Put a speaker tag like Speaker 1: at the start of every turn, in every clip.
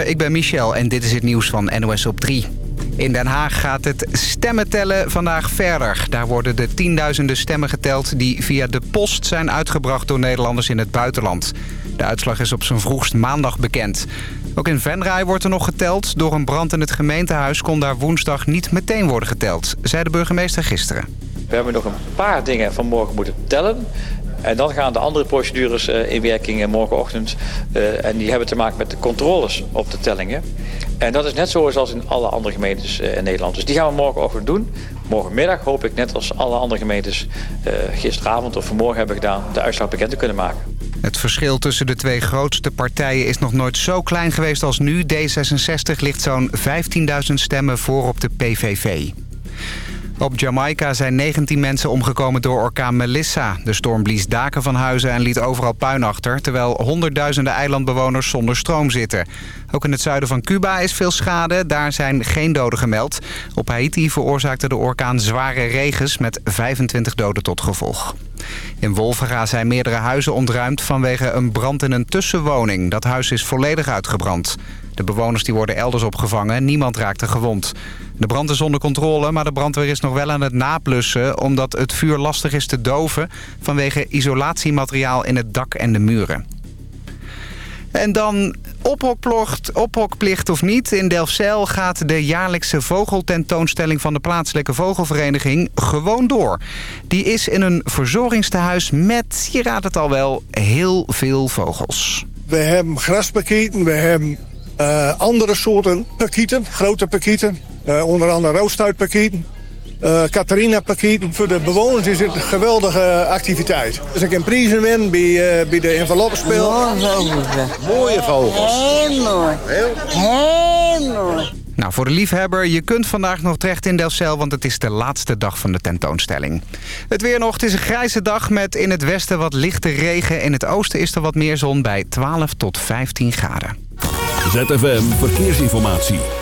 Speaker 1: Ik ben Michel en dit is het nieuws van NOS op 3. In Den Haag gaat het stemmentellen vandaag verder. Daar worden de tienduizenden stemmen geteld die via de post zijn uitgebracht door Nederlanders in het buitenland. De uitslag is op zijn vroegst maandag bekend. Ook in Venray wordt er nog geteld. Door een brand in het gemeentehuis kon daar woensdag niet meteen worden geteld, zei de burgemeester gisteren.
Speaker 2: We hebben nog een paar dingen vanmorgen moeten tellen. En dan gaan de andere procedures eh, in werking morgenochtend. Uh, en die hebben te maken met de controles op de tellingen. En dat is net zoals in alle andere gemeentes in Nederland. Dus die gaan we morgenochtend doen. Morgenmiddag hoop ik net als alle andere gemeentes gisteravond of vanmorgen hebben gedaan... de uitslag bekend te kunnen maken.
Speaker 1: Het verschil tussen de twee grootste partijen is nog nooit zo klein geweest als nu. D66 ligt zo'n 15.000 stemmen voor op de PVV. Op Jamaica zijn 19 mensen omgekomen door orkaan Melissa. De storm blies daken van huizen en liet overal puin achter... terwijl honderdduizenden eilandbewoners zonder stroom zitten. Ook in het zuiden van Cuba is veel schade. Daar zijn geen doden gemeld. Op Haiti veroorzaakte de orkaan zware regens met 25 doden tot gevolg. In Wolvera zijn meerdere huizen ontruimd vanwege een brand in een tussenwoning. Dat huis is volledig uitgebrand. De bewoners die worden elders opgevangen. Niemand raakte gewond. De brand is onder controle, maar de brandweer is nog wel aan het naplussen... omdat het vuur lastig is te doven vanwege isolatiemateriaal in het dak en de muren. En dan ophokplicht, ophokplicht of niet. In Delfzijl gaat de jaarlijkse vogeltentoonstelling van de plaatselijke vogelvereniging gewoon door. Die is in een verzorgingstehuis met, je raadt het al wel, heel veel vogels.
Speaker 3: We hebben graspakieten, we hebben uh, andere soorten pakieten, grote pakieten. Uh, onder andere roostuitpakieten. Uh, Catharina pakieten. Voor de bewoners is het een geweldige activiteit. Dus ik kan prijzen winnen bij, uh, bij de enveloppenspel. Mooie vogels.
Speaker 4: Heel mooi.
Speaker 3: Heel?
Speaker 4: Heel mooi.
Speaker 1: Nou, voor de liefhebber, je kunt vandaag nog terecht in Delfzijl... want het is de laatste dag van de tentoonstelling. Het weer nog, het is een grijze dag met in het westen wat lichte regen. In het oosten is er wat meer zon bij 12 tot 15 graden.
Speaker 5: ZFM Verkeersinformatie.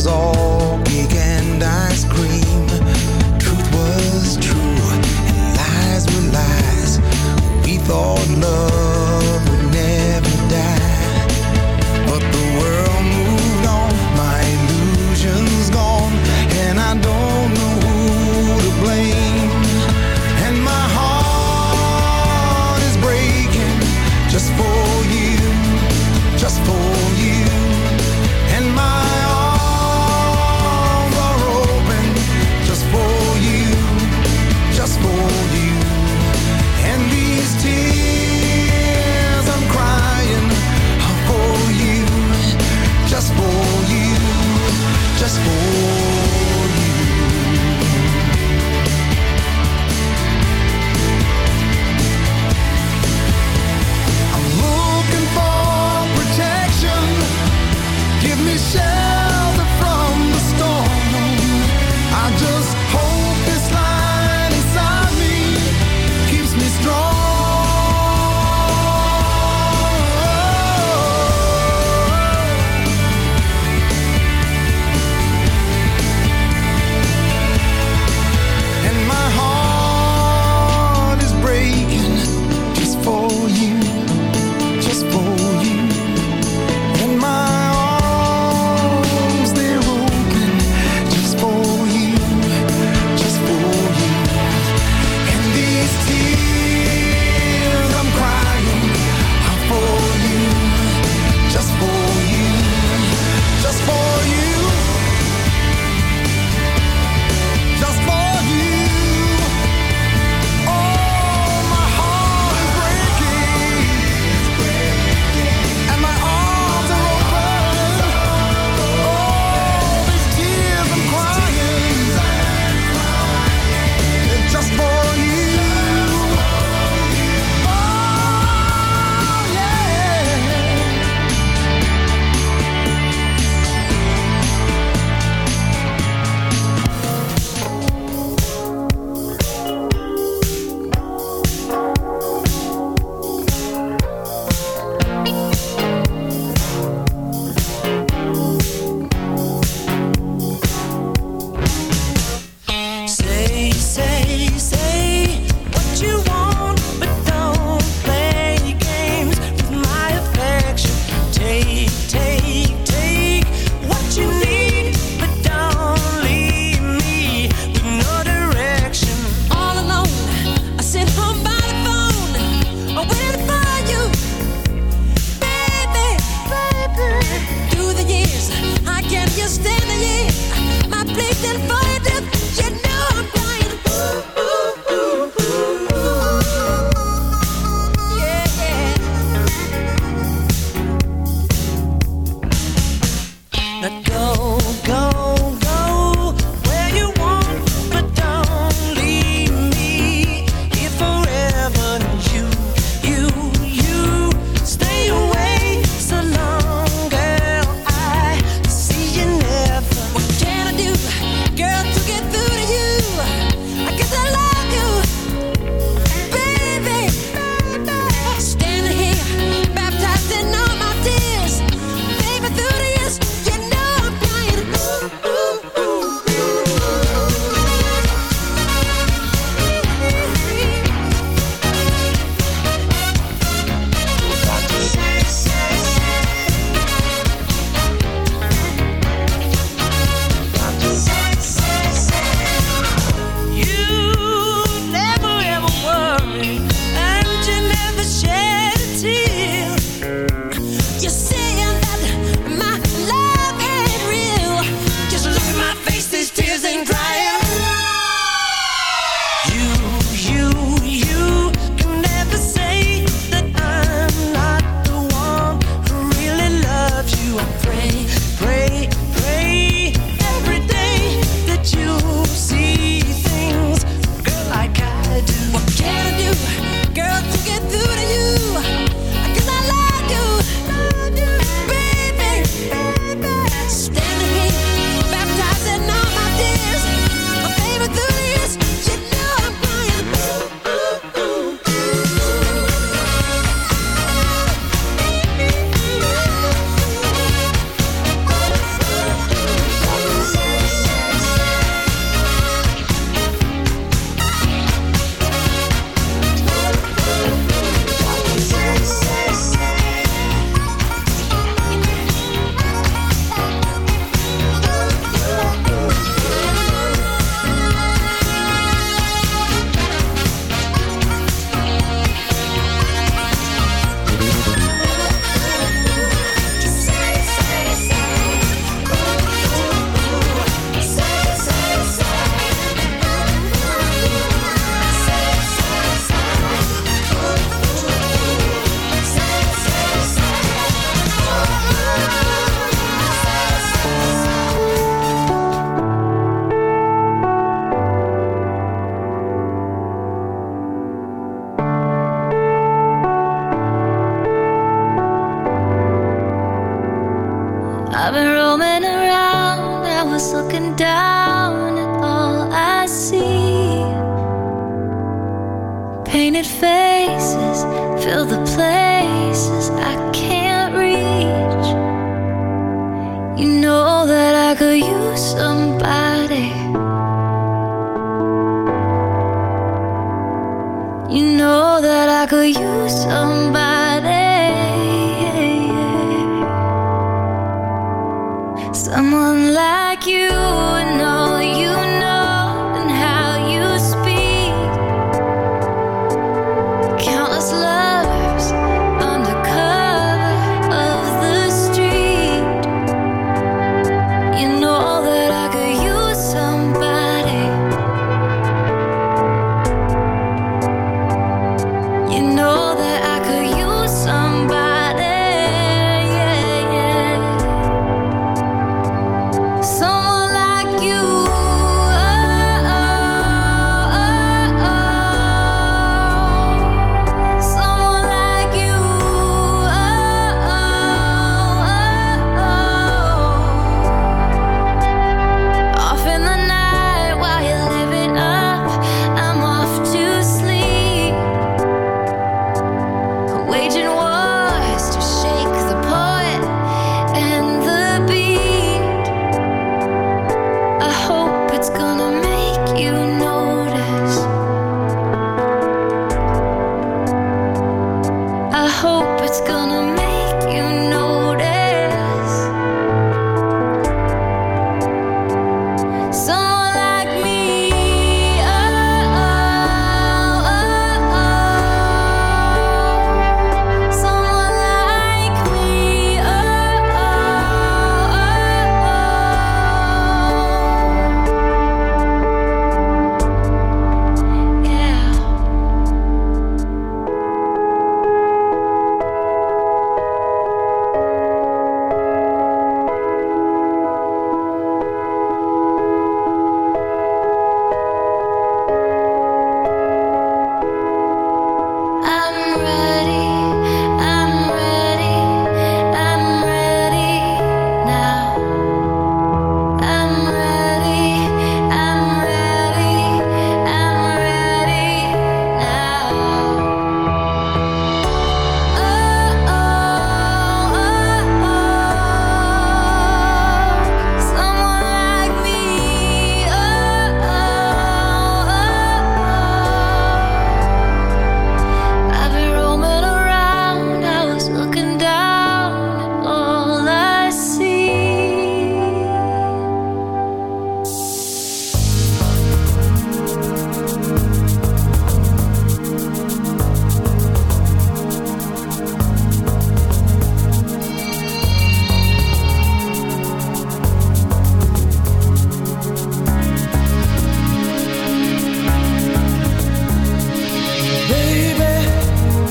Speaker 6: is all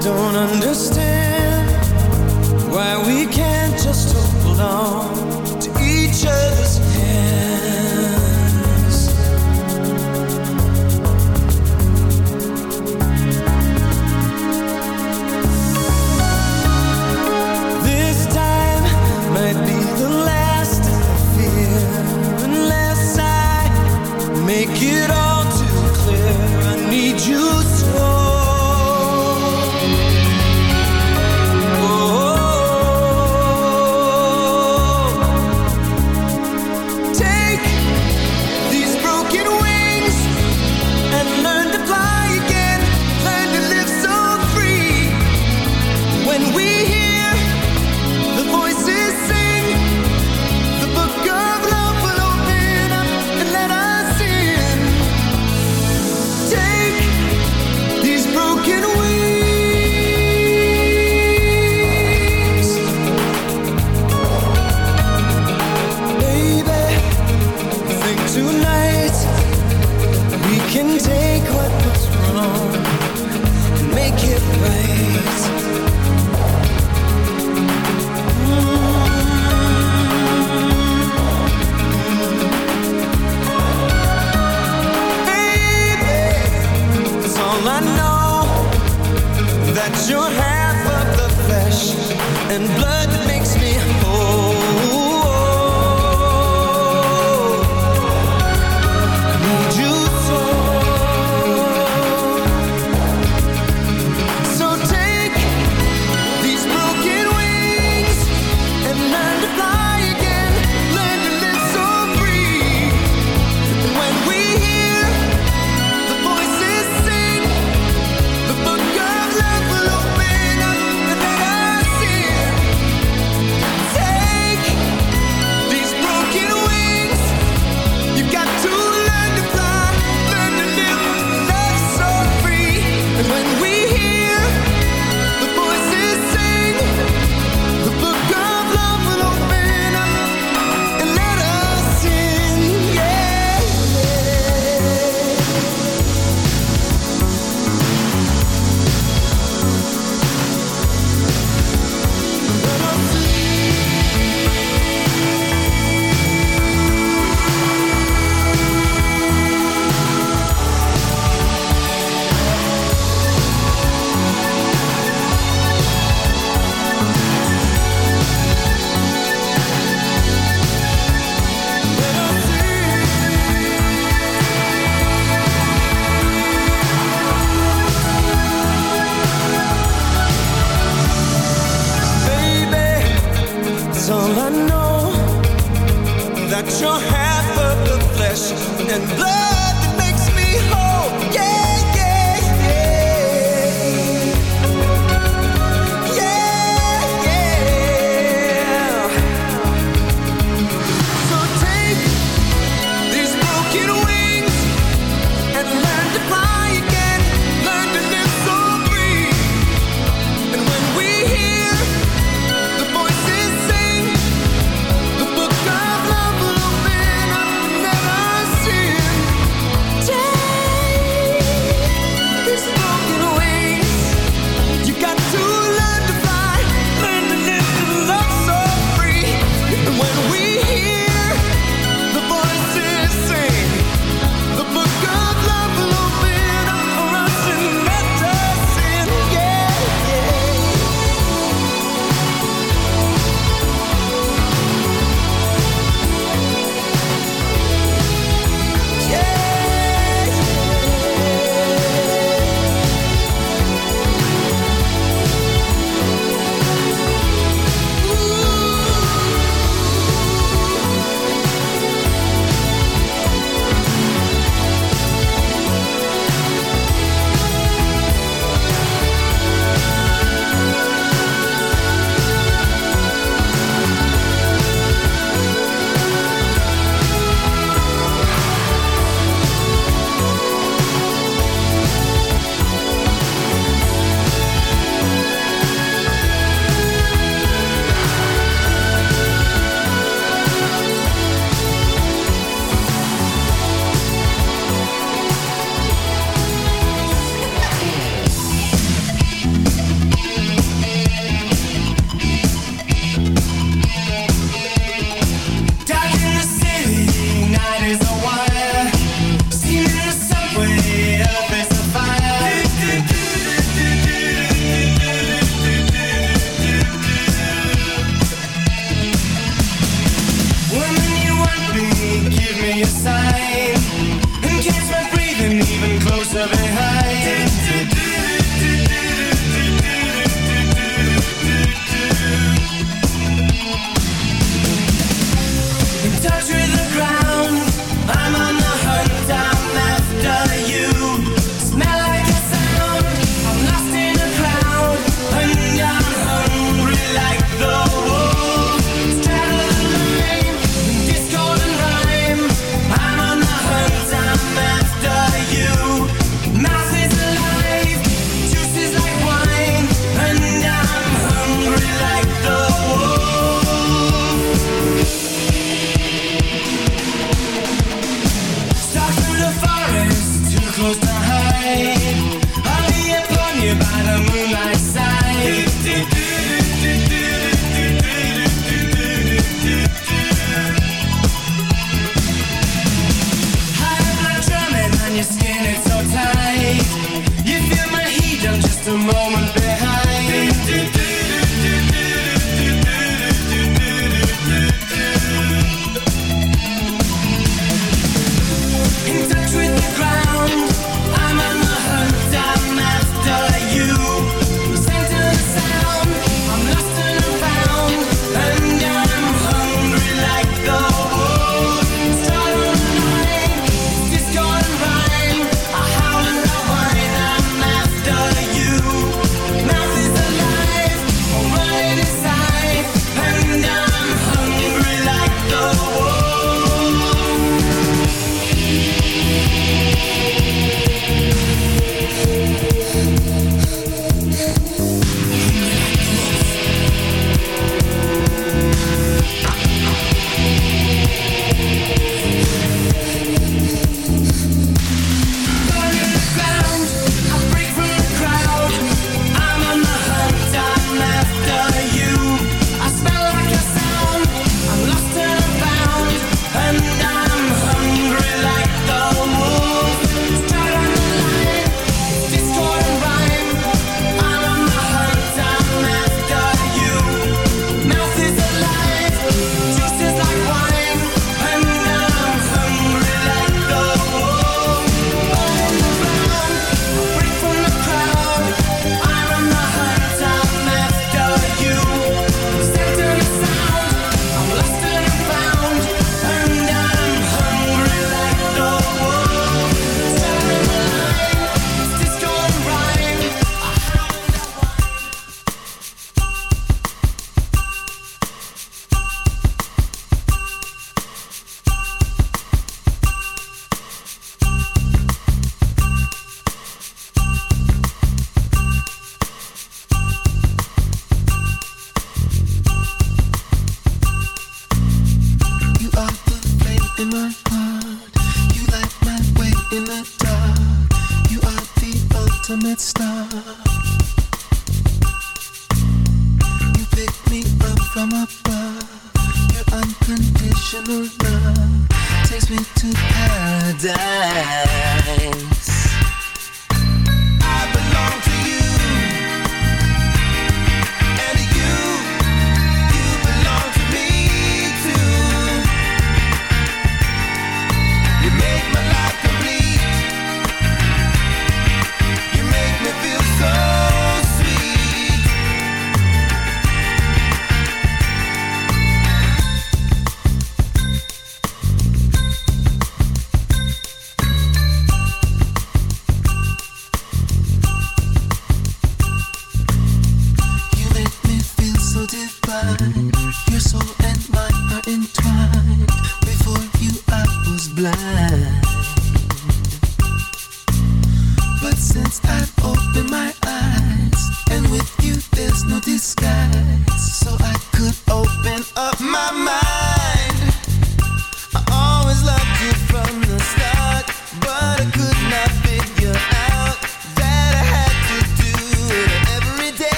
Speaker 6: don't understand.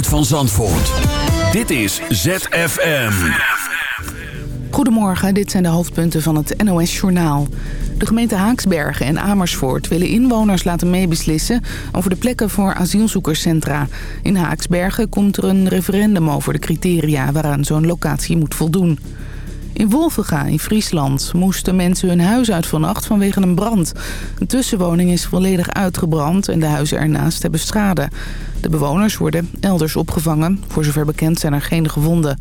Speaker 6: Van Zandvoort. Dit is ZFM.
Speaker 7: Goedemorgen, dit zijn de hoofdpunten van het NOS-journaal. De gemeente Haaksbergen en Amersfoort willen inwoners laten meebeslissen... over de plekken voor asielzoekerscentra. In Haaksbergen komt er een referendum over de criteria... waaraan zo'n locatie moet voldoen. In Wolvenga in Friesland moesten mensen hun huis uit vannacht vanwege een brand. Een tussenwoning is volledig uitgebrand en de huizen ernaast hebben schade. De bewoners worden elders opgevangen. Voor zover bekend zijn er geen gewonden.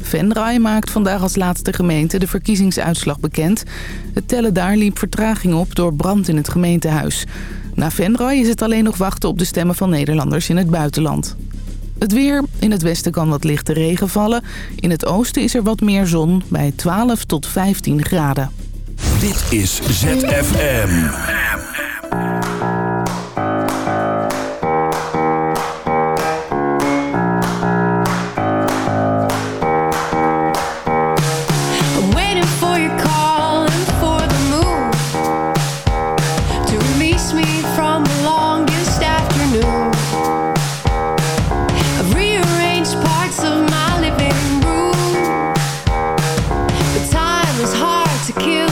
Speaker 7: Venray maakt vandaag als laatste gemeente de verkiezingsuitslag bekend. Het tellen daar liep vertraging op door brand in het gemeentehuis. Na Venray is het alleen nog wachten op de stemmen van Nederlanders in het buitenland. Het weer. In het westen kan wat lichte regen vallen. In het oosten is er wat meer zon bij 12 tot 15 graden.
Speaker 6: Dit is ZFM.
Speaker 8: Kill.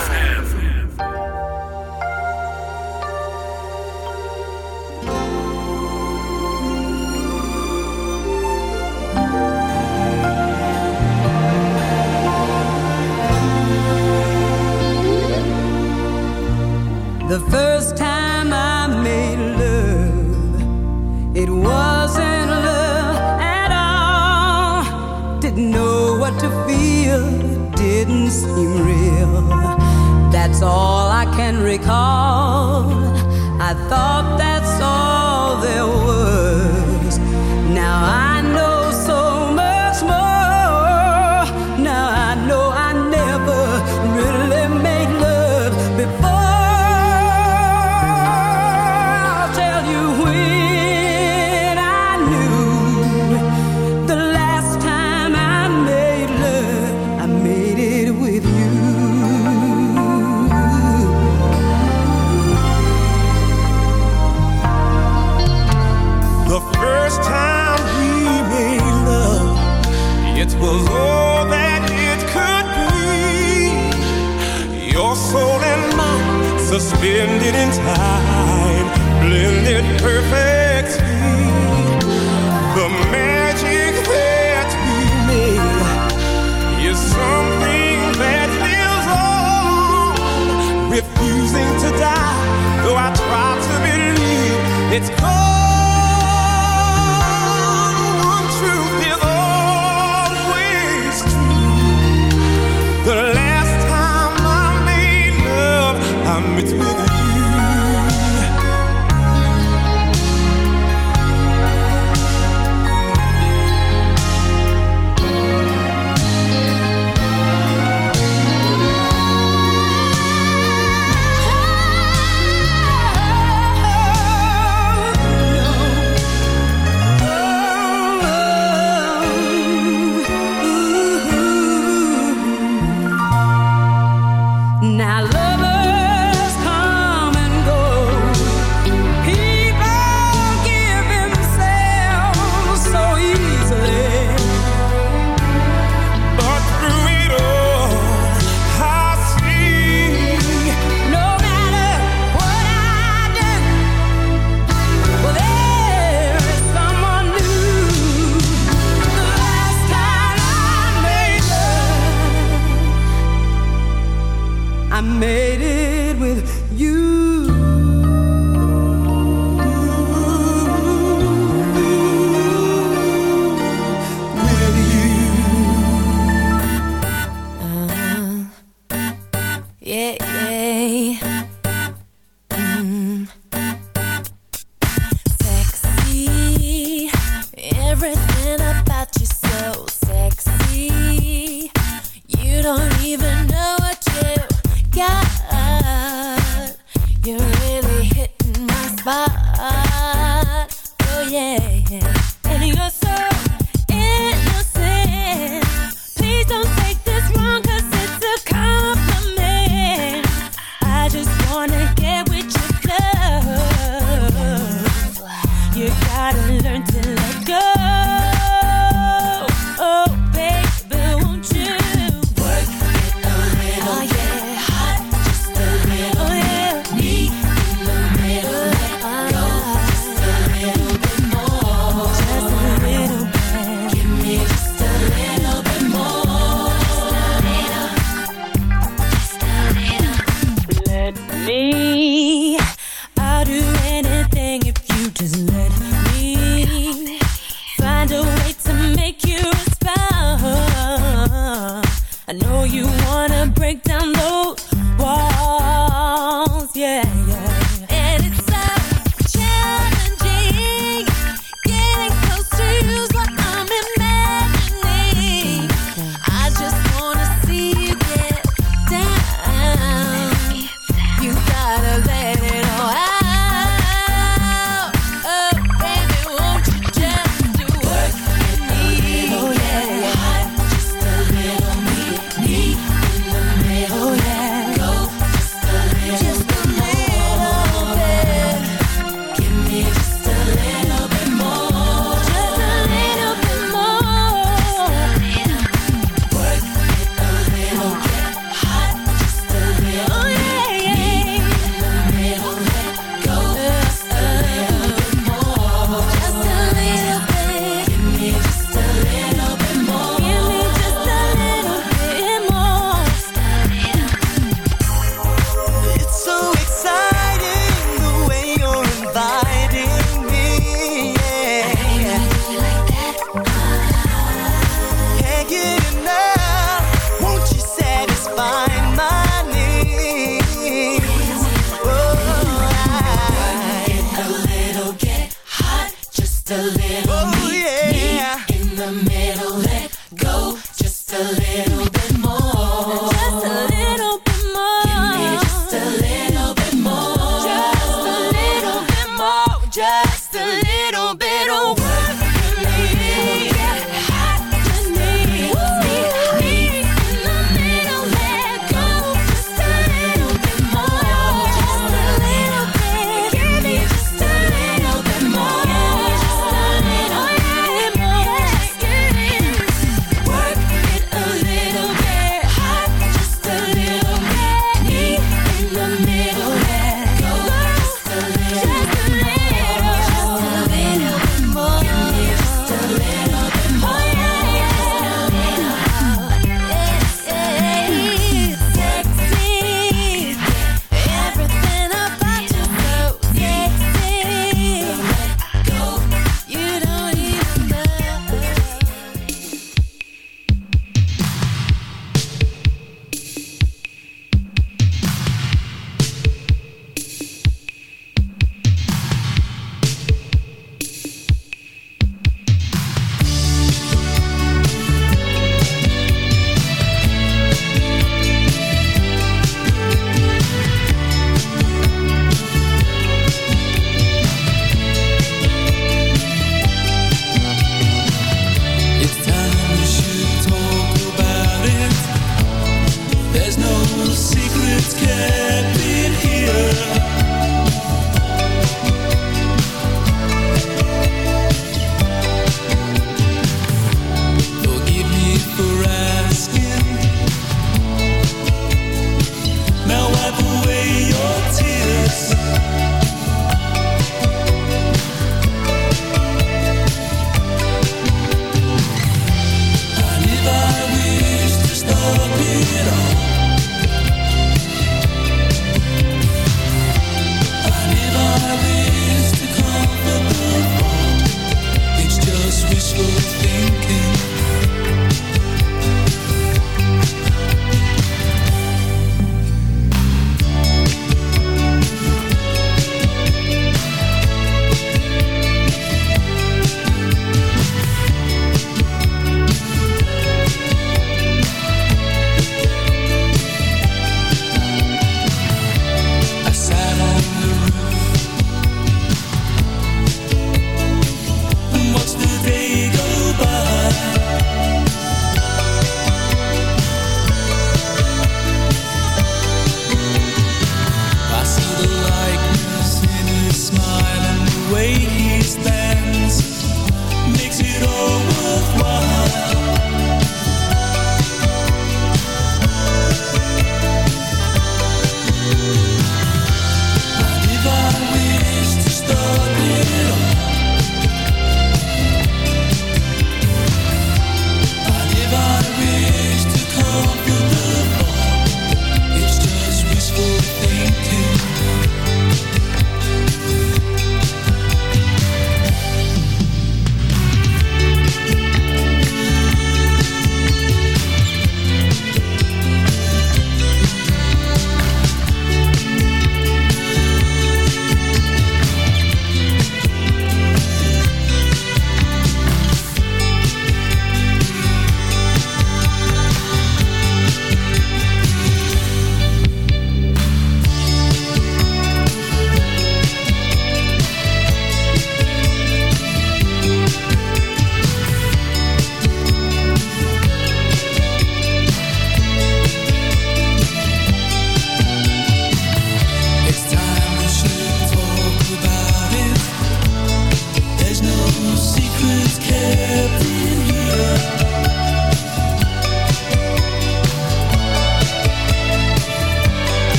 Speaker 9: didn't know what to feel, it didn't seem real. That's all I can recall. I thought that's all there was.